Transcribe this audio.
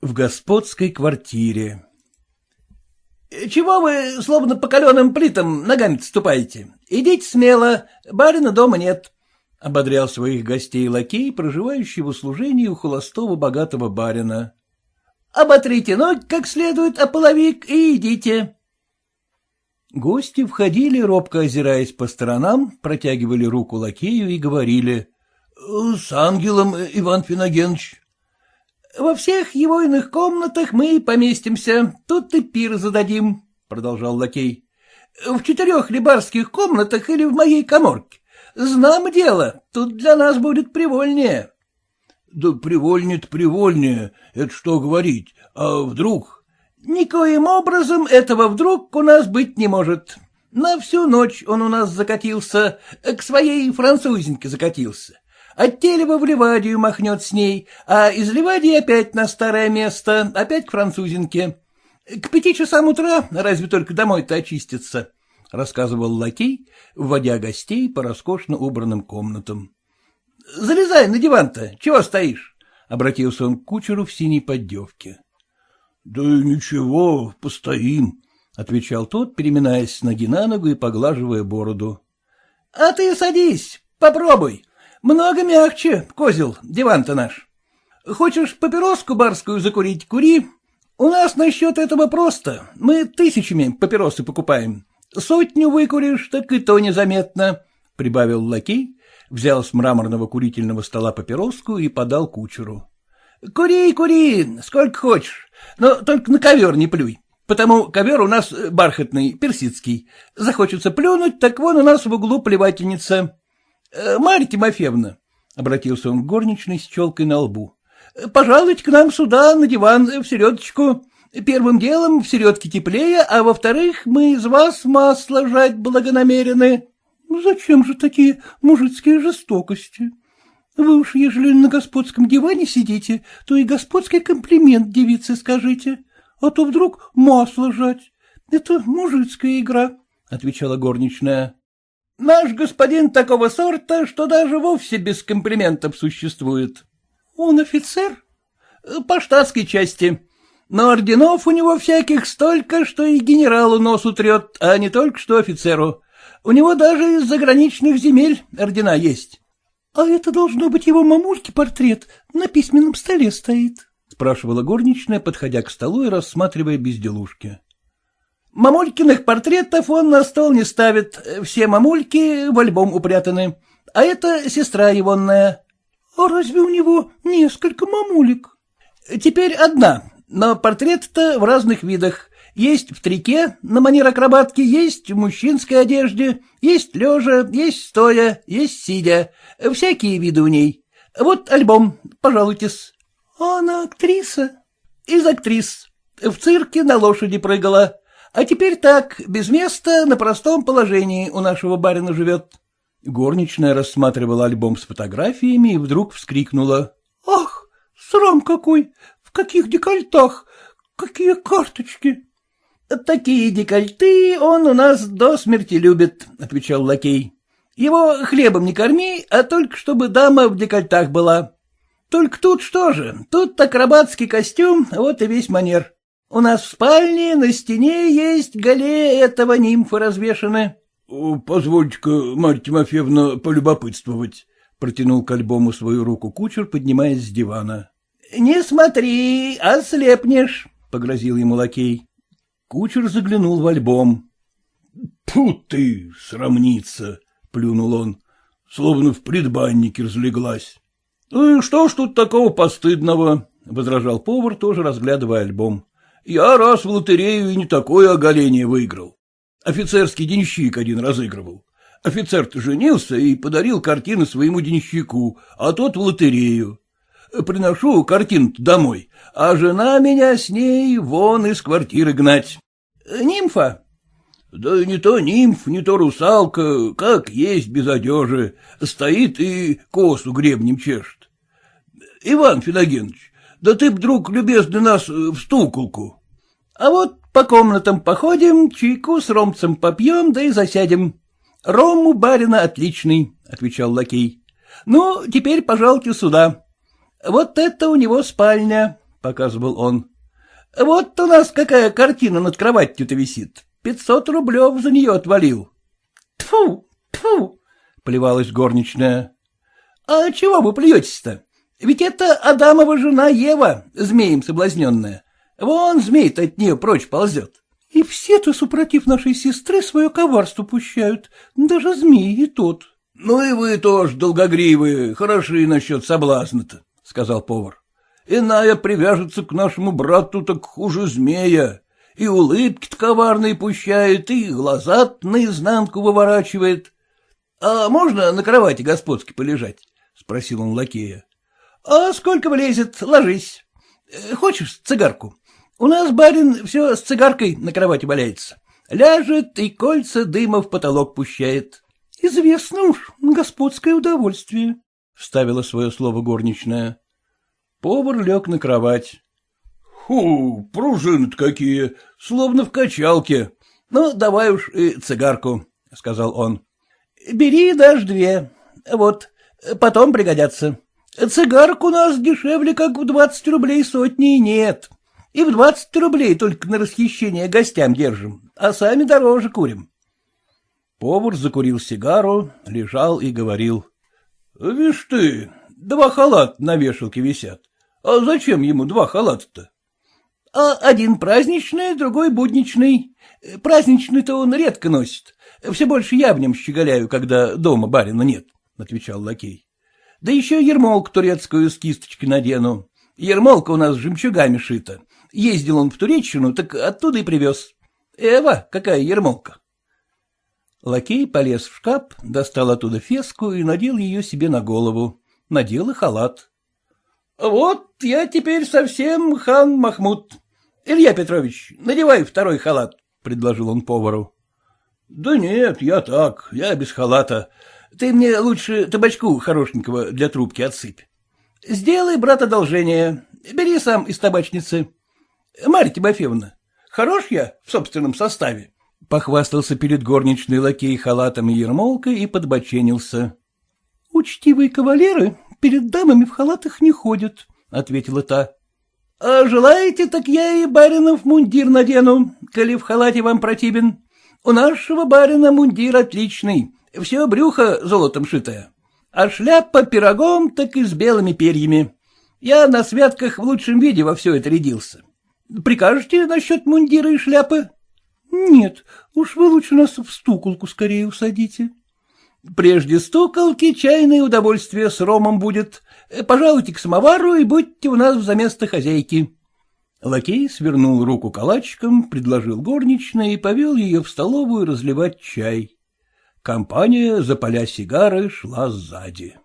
В господской квартире. — Чего вы, словно по каленым плитам, ногами ступаете? Идите смело, барина дома нет, — ободрял своих гостей лакей, проживающий в услужении у холостого богатого барина. — Оботрите ноги как следует, а половик, и идите. Гости входили, робко озираясь по сторонам, протягивали руку лакею и говорили. — С ангелом, Иван Финогенович. — Во всех его иных комнатах мы поместимся, тут и пир зададим, — продолжал лакей. — В четырех либарских комнатах или в моей коморке. Знам дело, тут для нас будет привольнее. — Да привольнее-то привольнее, это что говорить, а вдруг... — Никоим образом этого вдруг у нас быть не может. На всю ночь он у нас закатился, к своей французеньке закатился. От Телева в Ливадию махнет с ней, а из Ливадии опять на старое место, опять к французинке. К пяти часам утра разве только домой-то очистится, — рассказывал лакей, вводя гостей по роскошно убранным комнатам. — Залезай на диван-то, чего стоишь? — обратился он к кучеру в синей поддевке. — Да ничего, постоим, — отвечал тот, переминаясь с ноги на ногу и поглаживая бороду. — А ты садись, попробуй, много мягче, козел, диван-то наш. Хочешь папироску барскую закурить, кури. У нас насчет этого просто. Мы тысячами папиросы покупаем. Сотню выкуришь, так и то незаметно, — прибавил лакей, взял с мраморного курительного стола папироску и подал кучеру. — Кури, кури, сколько хочешь, но только на ковер не плюй, потому ковер у нас бархатный, персидский. Захочется плюнуть, так вон у нас в углу плевательница. Э, — Марья Тимофеевна, — обратился он к горничной с челкой на лбу, — пожалуйте к нам сюда, на диван, в середочку. Первым делом в середке теплее, а во-вторых, мы из вас масло жать благонамерены. — Зачем же такие мужицкие жестокости? Вы уж, ежели на господском диване сидите, то и господский комплимент девице скажите, а то вдруг масло жать. Это мужицкая игра, — отвечала горничная. Наш господин такого сорта, что даже вовсе без комплиментов существует. Он офицер? По штатской части. Но орденов у него всяких столько, что и генералу нос утрет, а не только что офицеру. У него даже из заграничных земель ордена есть. — А это должно быть его мамульки портрет, на письменном столе стоит, — спрашивала горничная, подходя к столу и рассматривая безделушки. Мамулькиных портретов он на стол не ставит, все мамульки в альбом упрятаны, а это сестра егонная. — А разве у него несколько мамулек? — Теперь одна, но портрет-то в разных видах. Есть в трике, на манер акробатки, есть в мужчинской одежде, есть лежа, есть стоя, есть сидя. Всякие виды у ней. Вот альбом, пожалуйтесь. — она актриса? — Из актрис. В цирке на лошади прыгала. А теперь так, без места, на простом положении у нашего барина живет. Горничная рассматривала альбом с фотографиями и вдруг вскрикнула. — Ах, срам какой! В каких декольтах! Какие карточки! — Такие декольты он у нас до смерти любит, — отвечал лакей. — Его хлебом не корми, а только чтобы дама в декольтах была. Только тут что же, тут акробатский костюм, вот и весь манер. У нас в спальне на стене есть галея этого нимфы развешаны. — Позвольте-ка, Марья Тимофеевна, полюбопытствовать, — протянул к альбому свою руку кучер, поднимаясь с дивана. — Не смотри, ослепнешь, — погрозил ему лакей. Кучер заглянул в альбом. — Тьфу ты, срамница, — плюнул он, — словно в предбаннике разлеглась. — Ну что ж тут такого постыдного, — возражал повар, тоже разглядывая альбом. Я раз в лотерею и не такое оголение выиграл. Офицерский денщик один разыгрывал. Офицер-то женился и подарил картины своему денщику, а тот в лотерею. Приношу картину домой, а жена меня с ней вон из квартиры гнать. Нимфа? Да не то нимф, не то русалка, как есть без одежи, стоит и косу гребнем чешет. Иван Финогенович, да ты б, друг любезный, нас в стуколку. А вот по комнатам походим, чайку с ромцем попьем, да и засядем. Ром у барина отличный, — отвечал лакей. Ну, теперь, пожалуйте, сюда. Вот это у него спальня. — показывал он. — Вот у нас какая картина над кроватью-то висит. Пятьсот рублев за нее отвалил. — Тфу, тфу, плевалась горничная. — А чего вы плюетесь-то? Ведь это Адамова жена Ева, змеем соблазненная. Вон змей-то от нее прочь ползет. — И все-то, супротив нашей сестры, свое коварство пущают, даже змей и тот. — Ну и вы тоже, долгогривые, хороши насчет соблазна-то, — сказал повар. — Иная привяжется к нашему брату, так хуже змея. И улыбки-то коварные пущает, и глаза наизнанку выворачивает. — А можно на кровати господски полежать? — спросил он лакея. — А сколько влезет, ложись. Хочешь цигарку? У нас барин все с цигаркой на кровати валяется. Ляжет и кольца дыма в потолок пущает. — Известно уж, господское удовольствие, — вставила свое слово горничная. Повар лег на кровать. — Фу, пружины какие, словно в качалке. Ну, давай уж и цигарку, — сказал он. — Бери даже две. Вот, потом пригодятся. Цигарок у нас дешевле, как в двадцать рублей сотни нет. И в двадцать рублей только на расхищение гостям держим, а сами дороже курим. Повар закурил сигару, лежал и говорил. — Вишь ты, два халата на вешалке висят. А зачем ему два халата-то? — А один праздничный, другой будничный. Праздничный-то он редко носит. Все больше я в нем щеголяю, когда дома барина нет, — отвечал лакей. — Да еще ермолку турецкую с кисточкой надену. Ермолка у нас жемчугами шита. Ездил он в Туреччину, так оттуда и привез. Эва, какая ермолка. Лакей полез в шкаф, достал оттуда феску и надел ее себе на голову. Надел и халат. — Вот я теперь совсем хан Махмуд. Илья Петрович, надевай второй халат, — предложил он повару. — Да нет, я так, я без халата. Ты мне лучше табачку хорошенького для трубки отсыпь. Сделай, брат, одолжение. Бери сам из табачницы. Марья Тимофеевна, хорош я в собственном составе? Похвастался перед горничной лакей халатом и ермолкой и подбоченился. — Учтивые кавалеры перед дамами в халатах не ходят, — ответила та. — А желаете, так я и баринов мундир надену, коли в халате вам противен. У нашего барина мундир отличный, все брюхо золотом шитое, а шляпа пирогом, так и с белыми перьями. Я на святках в лучшем виде во все это рядился. Прикажете насчет мундира и шляпы? — Нет, уж вы лучше нас в стуколку скорее усадите. — Прежде стуколки чайное удовольствие с ромом будет. Пожалуйте к самовару и будьте у нас взаместо хозяйки. Лакей свернул руку калачиком, предложил горничной и повел ее в столовую разливать чай. Компания, запаля сигары, шла сзади.